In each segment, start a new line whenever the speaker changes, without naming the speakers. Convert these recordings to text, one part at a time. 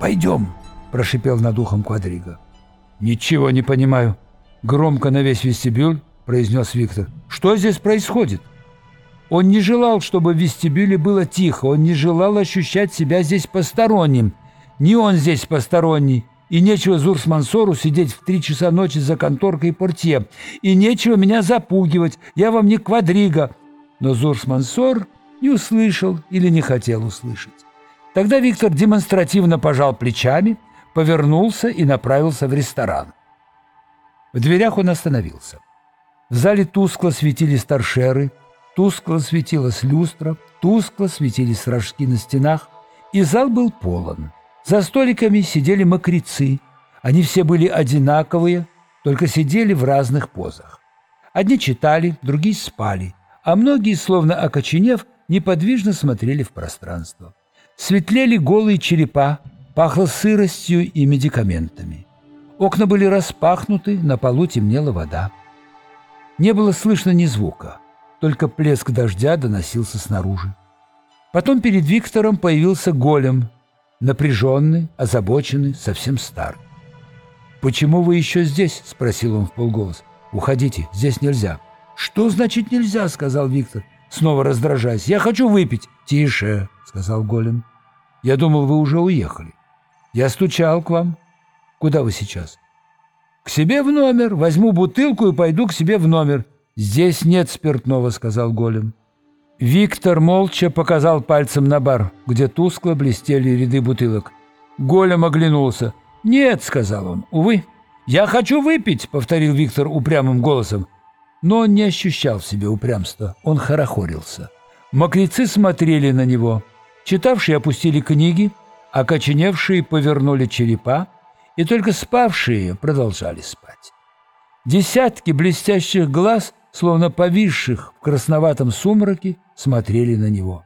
«Пойдем», — прошипел над ухом Квадриго. «Ничего не понимаю», — громко на весь вестибюль произнес Виктор. «Что здесь происходит?» Он не желал, чтобы в вестибюле было тихо, он не желал ощущать себя здесь посторонним. Не он здесь посторонний, и нечего Зурс-Мансору сидеть в три часа ночи за конторкой портье, и нечего меня запугивать, я вам не квадрига. Но Зурс-Мансор не услышал или не хотел услышать. Тогда Виктор демонстративно пожал плечами, повернулся и направился в ресторан. В дверях он остановился. В зале тускло светились торшеры, тускло светилась люстра, тускло светились рожки на стенах, и зал был полон. За столиками сидели мокрецы. Они все были одинаковые, только сидели в разных позах. Одни читали, другие спали, а многие, словно окоченев, неподвижно смотрели в пространство. Светлели голые черепа, пахло сыростью и медикаментами. Окна были распахнуты, на полу темнела вода. Не было слышно ни звука, только плеск дождя доносился снаружи. Потом перед Виктором появился голем, напряженный, озабоченный, совсем старый. «Почему вы еще здесь?» — спросил он в полголос. «Уходите, здесь нельзя». «Что значит нельзя?» — сказал Виктор, снова раздражаясь. «Я хочу выпить». «Тише», — сказал голем. «Я думал, вы уже уехали. Я стучал к вам. Куда вы сейчас?» «К себе в номер. Возьму бутылку и пойду к себе в номер». «Здесь нет спиртного», — сказал Голем. Виктор молча показал пальцем на бар, где тускло блестели ряды бутылок. Голем оглянулся. «Нет», — сказал он, — «увы». «Я хочу выпить», — повторил Виктор упрямым голосом. Но он не ощущал в себе упрямства, он хорохорился. Мокрецы смотрели на него. Читавшие опустили книги, окоченевшие повернули черепа, и только спавшие продолжали спать. Десятки блестящих глаз, словно повисших в красноватом сумраке, смотрели на него.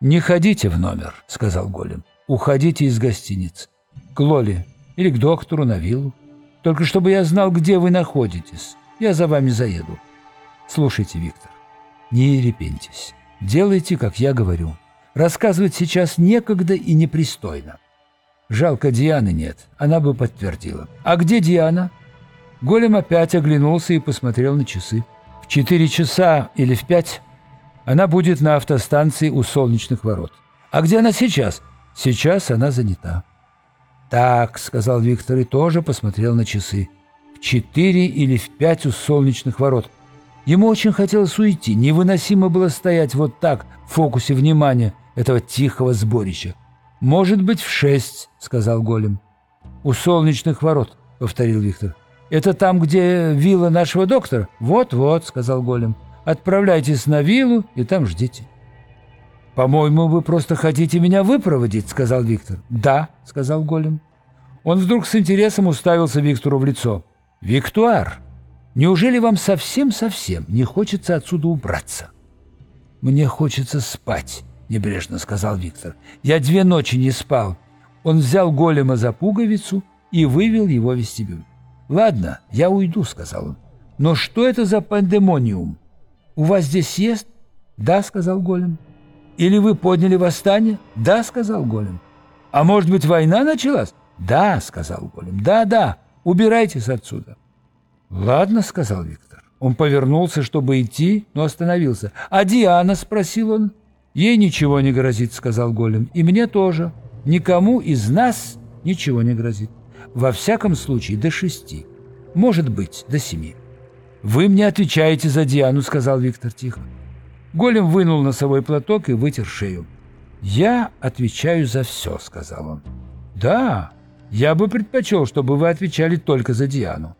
«Не ходите в номер», — сказал Голем. «Уходите из гостиницы. К Лоле или к доктору на виллу. Только чтобы я знал, где вы находитесь. Я за вами заеду. Слушайте, Виктор, не репентесь. Делайте, как я говорю. Рассказывать сейчас некогда и непристойно. Жалко, Дианы нет, она бы подтвердила. А где Диана? Голем опять оглянулся и посмотрел на часы. В четыре часа или в пять она будет на автостанции у солнечных ворот. А где она сейчас? Сейчас она занята. Так, сказал Виктор и тоже посмотрел на часы. Четыре или в пять у солнечных ворот. Ему очень хотелось уйти. Невыносимо было стоять вот так в фокусе внимания этого тихого сборища. «Может быть, в шесть», — сказал Голем. «У солнечных ворот», — повторил Виктор. «Это там, где вилла нашего доктора?» «Вот-вот», — сказал Голем. «Отправляйтесь на виллу и там ждите». «По-моему, вы просто хотите меня выпроводить», — сказал Виктор. «Да», — сказал Голем. Он вдруг с интересом уставился Виктору в лицо. «Виктуар, неужели вам совсем-совсем не хочется отсюда убраться?» «Мне хочется спать», небрежно сказал Виктор. «Я две ночи не спал». Он взял голема за пуговицу и вывел его в вестибюль. «Ладно, я уйду», — сказал он. «Но что это за пандемониум? У вас здесь есть?» «Да», — сказал голем. «Или вы подняли восстание?» «Да», — сказал голем. «А может быть, война началась?» «Да», — сказал голем. «Да, да, убирайтесь отсюда». «Ладно», — сказал Виктор. Он повернулся, чтобы идти, но остановился. «А Диана?» — спросил он. «Ей ничего не грозит», — сказал Голем. «И мне тоже. Никому из нас ничего не грозит. Во всяком случае, до шести. Может быть, до семи». «Вы мне отвечаете за Диану», — сказал Виктор тихо. Голем вынул носовой платок и вытер шею. «Я отвечаю за все», — сказал он. «Да, я бы предпочел, чтобы вы отвечали только за Диану».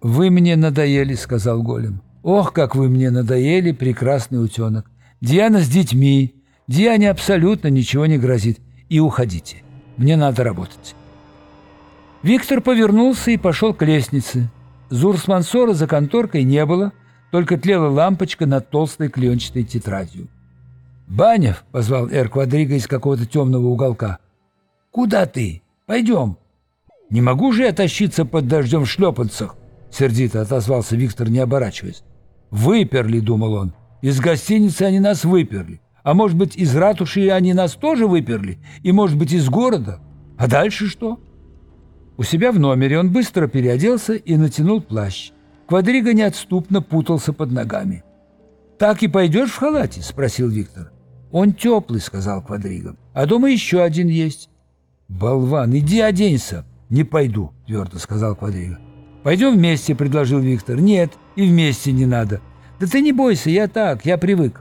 «Вы мне надоели», — сказал Голем. «Ох, как вы мне надоели, прекрасный утенок! Диана с детьми. Диане абсолютно ничего не грозит. И уходите. Мне надо работать». Виктор повернулся и пошел к лестнице. Зурсмансора за конторкой не было, только тлела лампочка над толстой клеенчатой тетрадью. «Банев!» — позвал Эр Квадриго из какого-то темного уголка. «Куда ты? Пойдем!» «Не могу же я тащиться под дождем в шлепанцах!» — сердито отозвался Виктор, не оборачиваясь. «Выперли!» — думал он. Из гостиницы они нас выперли. А может быть, из ратуши они нас тоже выперли? И, может быть, из города? А дальше что? У себя в номере он быстро переоделся и натянул плащ. Квадриго неотступно путался под ногами. «Так и пойдешь в халате?» — спросил Виктор. «Он теплый», — сказал Квадриго. «А дома еще один есть». «Болван, иди оденься». «Не пойду», — твердо сказал Квадриго. «Пойдем вместе», — предложил Виктор. «Нет, и вместе не надо». «Да ты не бойся, я так, я привык».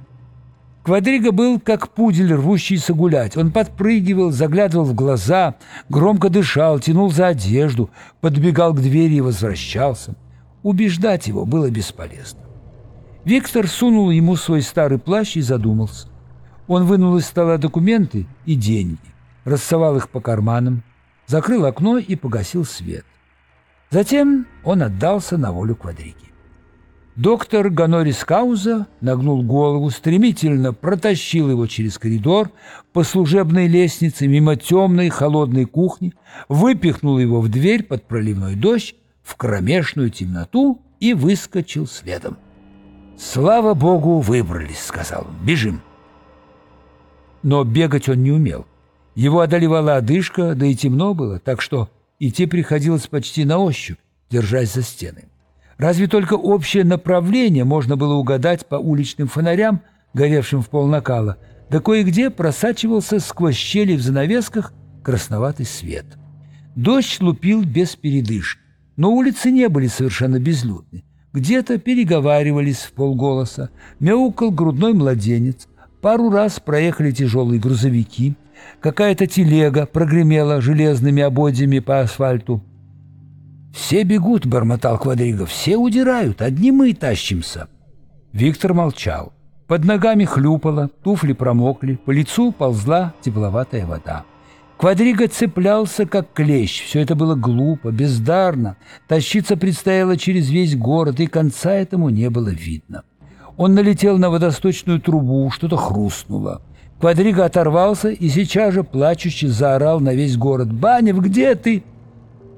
Квадриго был как пудель, рвущийся гулять. Он подпрыгивал, заглядывал в глаза, громко дышал, тянул за одежду, подбегал к двери и возвращался. Убеждать его было бесполезно. Виктор сунул ему свой старый плащ и задумался. Он вынул из стола документы и деньги, рассовал их по карманам, закрыл окно и погасил свет. Затем он отдался на волю квадриги. Доктор Ганорис Кауза нагнул голову, стремительно протащил его через коридор по служебной лестнице мимо темной холодной кухни, выпихнул его в дверь под проливной дождь в кромешную темноту и выскочил следом. «Слава богу, выбрались», — сказал он. «Бежим». Но бегать он не умел. Его одолевала одышка, да и темно было, так что идти приходилось почти на ощупь, держась за стены. Разве только общее направление можно было угадать по уличным фонарям, горевшим в полнакала, да кое-где просачивался сквозь щели в занавесках красноватый свет. Дождь лупил без передышки, но улицы не были совершенно безлюдны. Где-то переговаривались в полголоса, мяукал грудной младенец, пару раз проехали тяжелые грузовики, какая-то телега прогремела железными ободьями по асфальту. «Все бегут», — бормотал Квадриго, — «все удирают, одни мы тащимся». Виктор молчал. Под ногами хлюпало, туфли промокли, по лицу ползла тепловатая вода. Квадриго цеплялся, как клещ. Все это было глупо, бездарно. Тащиться предстояло через весь город, и конца этому не было видно. Он налетел на водосточную трубу, что-то хрустнуло. Квадриго оторвался и сейчас же плачущий заорал на весь город. «Банев, где ты?»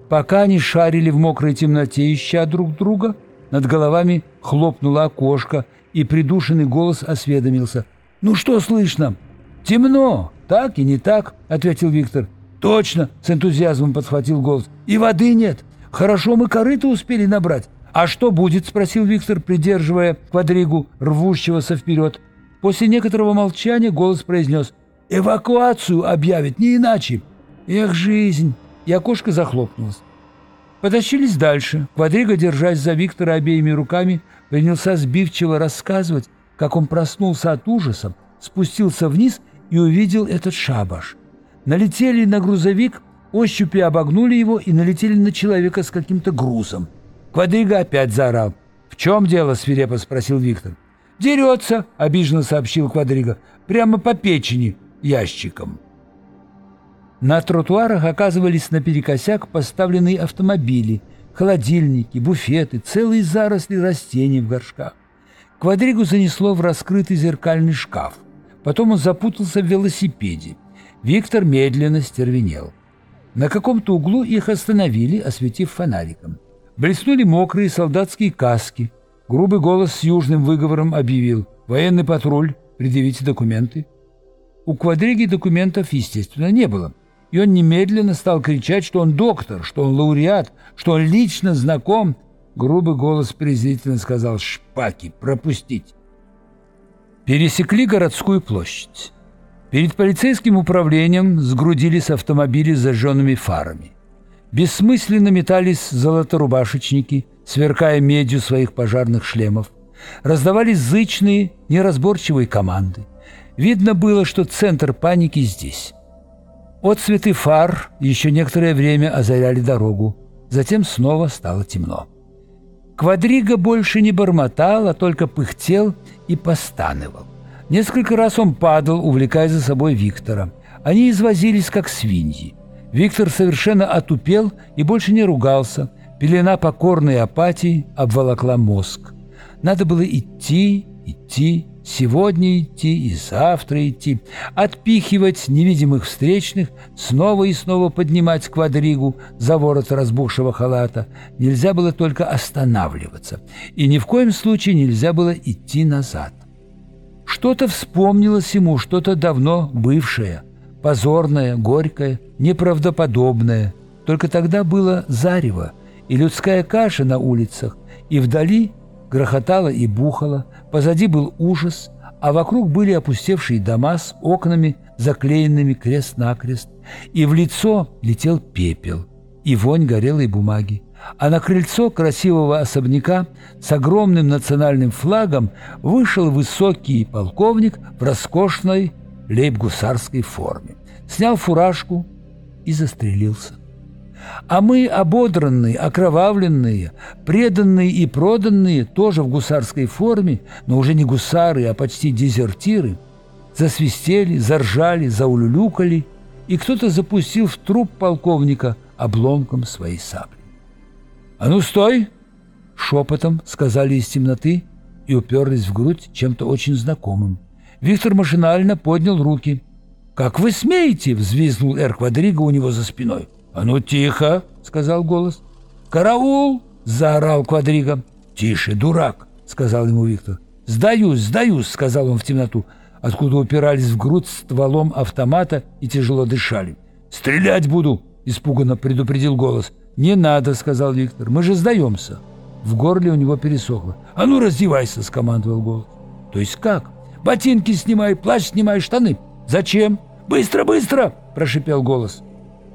Пока они шарили в мокрой темноте, ища друг друга, над головами хлопнуло окошко, и придушенный голос осведомился. «Ну что слышно?» «Темно, так и не так», — ответил Виктор. «Точно!» — с энтузиазмом подхватил голос. «И воды нет. Хорошо мы корыто успели набрать. А что будет?» — спросил Виктор, придерживая квадригу, рвущегося вперед. После некоторого молчания голос произнес. «Эвакуацию объявят, не иначе!» «Эх, жизнь!» и окошко захлопнулось. Потащились дальше. Квадриго, держась за Виктора обеими руками, принялся сбивчиво рассказывать, как он проснулся от ужаса, спустился вниз и увидел этот шабаш. Налетели на грузовик, ощупи обогнули его и налетели на человека с каким-то грузом. Квадриго опять заорал. «В чем дело?» — свирепо спросил Виктор. «Дерется», — обиженно сообщил Квадриго, — «прямо по печени ящиком». На тротуарах оказывались наперекосяк поставленные автомобили, холодильники, буфеты, целые заросли растений в горшках. Квадригу занесло в раскрытый зеркальный шкаф. Потом он запутался в велосипеде. Виктор медленно стервенел. На каком-то углу их остановили, осветив фонариком. Блеснули мокрые солдатские каски. Грубый голос с южным выговором объявил «Военный патруль, предъявите документы». У Квадриги документов, естественно, не было и он немедленно стал кричать, что он доктор, что он лауреат, что он лично знаком. Грубый голос презрительно сказал «Шпаки, пропустить». Пересекли городскую площадь. Перед полицейским управлением сгрудились автомобили с зажженными фарами. Бессмысленно метались золоторубашечники, сверкая медью своих пожарных шлемов. Раздавались зычные, неразборчивые команды. Видно было, что центр паники здесь. Отцветы фар еще некоторое время озаряли дорогу, затем снова стало темно. Квадрига больше не бормотал, а только пыхтел и постанывал. Несколько раз он падал, увлекая за собой Виктора. Они извозились, как свиньи. Виктор совершенно отупел и больше не ругался. Пелена покорной апатии обволокла мозг. Надо было идти, идти, Сегодня идти и завтра идти, отпихивать невидимых встречных, снова и снова поднимать квадригу за ворот разбухшего халата. Нельзя было только останавливаться, и ни в коем случае нельзя было идти назад. Что-то вспомнилось ему, что-то давно бывшее. позорное, горькое, неправдоподобное. Только тогда было зарево и людская каша на улицах, и вдали грохотало и бухало, позади был ужас, а вокруг были опустевшие дома с окнами, заклеенными крест-накрест, и в лицо летел пепел, и вонь горелой бумаги. А на крыльцо красивого особняка с огромным национальным флагом вышел высокий полковник в роскошной лейб-гусарской форме. Снял фуражку и застрелился. А мы, ободранные, окровавленные, преданные и проданные, тоже в гусарской форме, но уже не гусары, а почти дезертиры, засвистели, заржали, заулюлюкали, и кто-то запустил в труп полковника обломком своей сабли. «А ну, стой!» — шепотом сказали из темноты и уперлись в грудь чем-то очень знакомым. Виктор машинально поднял руки. «Как вы смеете?» — взвизгнул Эр Квадриго у него за спиной. «А ну, тихо!» — сказал голос. «Караул!» — заорал Квадриго. «Тише, дурак!» — сказал ему Виктор. «Сдаюсь, сдаюсь!» — сказал он в темноту, откуда упирались в грудь стволом автомата и тяжело дышали. «Стрелять буду!» — испуганно предупредил голос. «Не надо», — сказал Виктор, — «мы же сдаемся». В горле у него пересохло. «А ну, раздевайся», — скомандовал голос. «То есть как?» «Ботинки снимай, плащ снимай, штаны». «Зачем?» «Быстро, быстро!» – прошипел голос.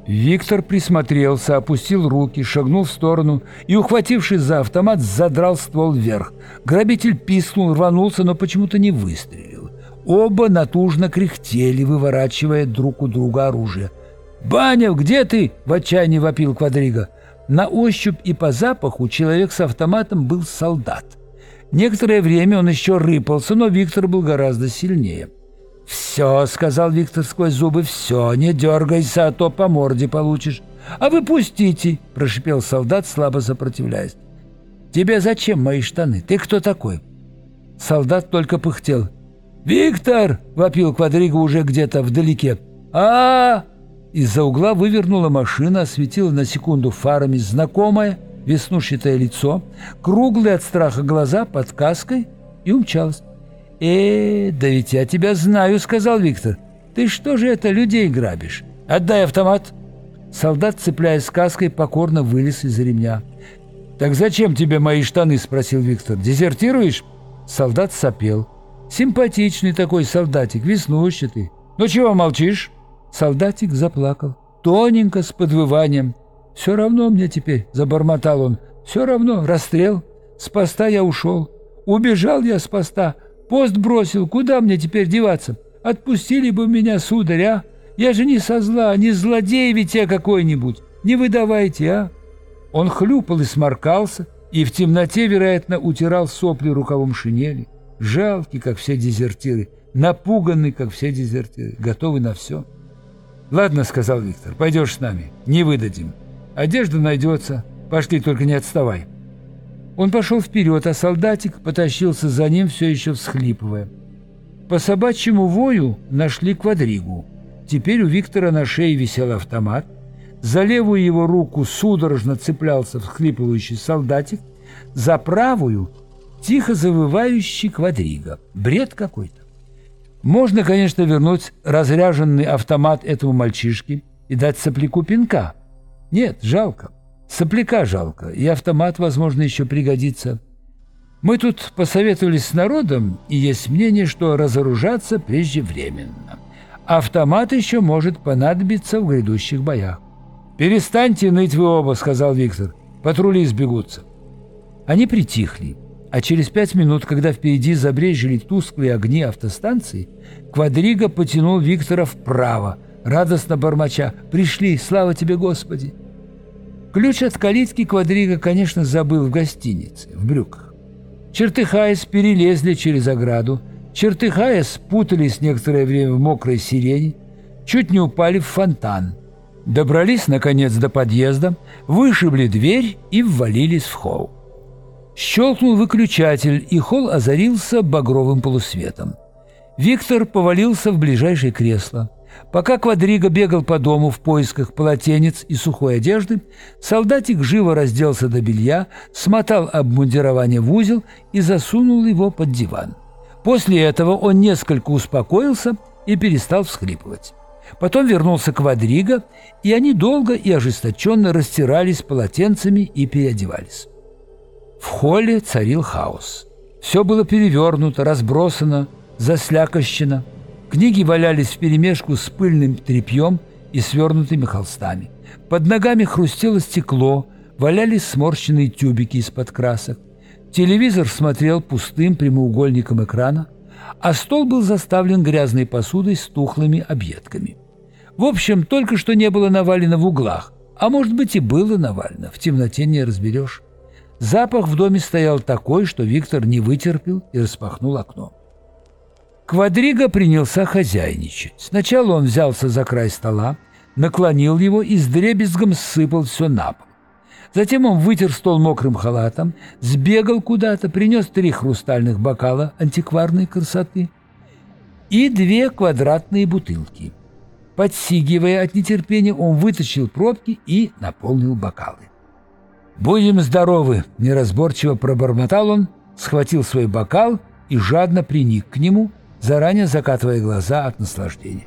Виктор присмотрелся, опустил руки, шагнул в сторону и, ухватившись за автомат, задрал ствол вверх. Грабитель писнул, рванулся, но почему-то не выстрелил. Оба натужно кряхтели, выворачивая друг у друга оружие. «Банев, где ты?» – в отчаянии вопил Квадриго. На ощупь и по запаху человек с автоматом был солдат. Некоторое время он еще рыпался, но Виктор был гораздо сильнее. «Все», — сказал Виктор сквозь зубы, — «все, не дергайся, а то по морде получишь». «А вы пустите», — прошипел солдат, слабо сопротивляясь. «Тебе зачем мои штаны? Ты кто такой?» Солдат только пыхтел. «Виктор!» — вопил Квадриго уже где-то вдалеке. а, -а, -а Из-за угла вывернула машина, осветила на секунду фарами знакомое, веснушчатое лицо, круглые от страха глаза под каской и умчалась. «Э, да ведь я тебя знаю», — сказал Виктор. «Ты что же это людей грабишь? Отдай автомат». Солдат, цепляясь каской, покорно вылез из ремня. «Так зачем тебе мои штаны?» — спросил Виктор. «Дезертируешь?» Солдат сопел. «Симпатичный такой солдатик, веснущатый. Ну чего молчишь?» Солдатик заплакал. Тоненько, с подвыванием. «Все равно мне теперь», — забормотал он, — «все равно, расстрел. С поста я ушел. Убежал я с поста, пост бросил, куда мне теперь деваться? Отпустили бы меня, сударь, а? Я же не со зла, не злодей ведь я какой-нибудь. Не выдавайте, а?» Он хлюпал и сморкался, и в темноте, вероятно, утирал сопли рукавом шинели. Жалкий, как все дезертиры, напуганный, как все дезертиры, готовый на все. «Ладно», — сказал Виктор, — «пойдешь с нами, не выдадим». Одежда найдется. Пошли, только не отставай». Он пошел вперед, а солдатик потащился за ним, все еще всхлипывая. По собачьему вою нашли квадригу. Теперь у Виктора на шее висел автомат. За левую его руку судорожно цеплялся всхлипывающий солдатик, за правую — тихо завывающий квадрига. Бред какой-то. Можно, конечно, вернуть разряженный автомат этому мальчишке и дать сопляку пинка — нет, жалко. Сопляка жалко, и автомат, возможно, еще пригодится. Мы тут посоветовались с народом, и есть мнение, что разоружаться преждевременно. Автомат еще может понадобиться в грядущих боях. «Перестаньте ныть вы оба», — сказал Виктор. «Патрули сбегутся». Они притихли, а через пять минут, когда впереди забрежили тусклые огни автостанции, Квадриго потянул Виктора вправо — радостно бормоча «Пришли, слава тебе, Господи!» Ключ от калитки Квадриго, конечно, забыл в гостинице, в брюках. Чертыхаясь, перелезли через ограду, чертыхаясь, спутались некоторое время в мокрой сирени, чуть не упали в фонтан. Добрались, наконец, до подъезда, вышибли дверь и ввалились в холл. Щелкнул выключатель, и холл озарился багровым полусветом. Виктор повалился в ближайшее кресло. Пока Квадриго бегал по дому в поисках полотенец и сухой одежды, солдатик живо разделся до белья, смотал обмундирование в узел и засунул его под диван. После этого он несколько успокоился и перестал всхлипывать. Потом вернулся Квадриго, и они долго и ожесточенно растирались полотенцами и переодевались. В холле царил хаос. Все было перевернуто, разбросано, заслякощено. Книги валялись вперемешку с пыльным тряпьем и свернутыми холстами. Под ногами хрустело стекло, валялись сморщенные тюбики из-под красок. Телевизор смотрел пустым прямоугольником экрана, а стол был заставлен грязной посудой с тухлыми объедками. В общем, только что не было навалено в углах, а может быть и было навалено, в темноте не разберешь. Запах в доме стоял такой, что Виктор не вытерпел и распахнул окно. Квадриго принялся хозяйничать. Сначала он взялся за край стола, наклонил его и с дребезгом сыпал все на пол. Затем он вытер стол мокрым халатом, сбегал куда-то, принес три хрустальных бокала антикварной красоты и две квадратные бутылки. Подсигивая от нетерпения, он вытащил пробки и наполнил бокалы. «Будем здоровы!» – неразборчиво пробормотал он, схватил свой бокал и жадно приник к нему, заранее закатывая глаза от наслаждения.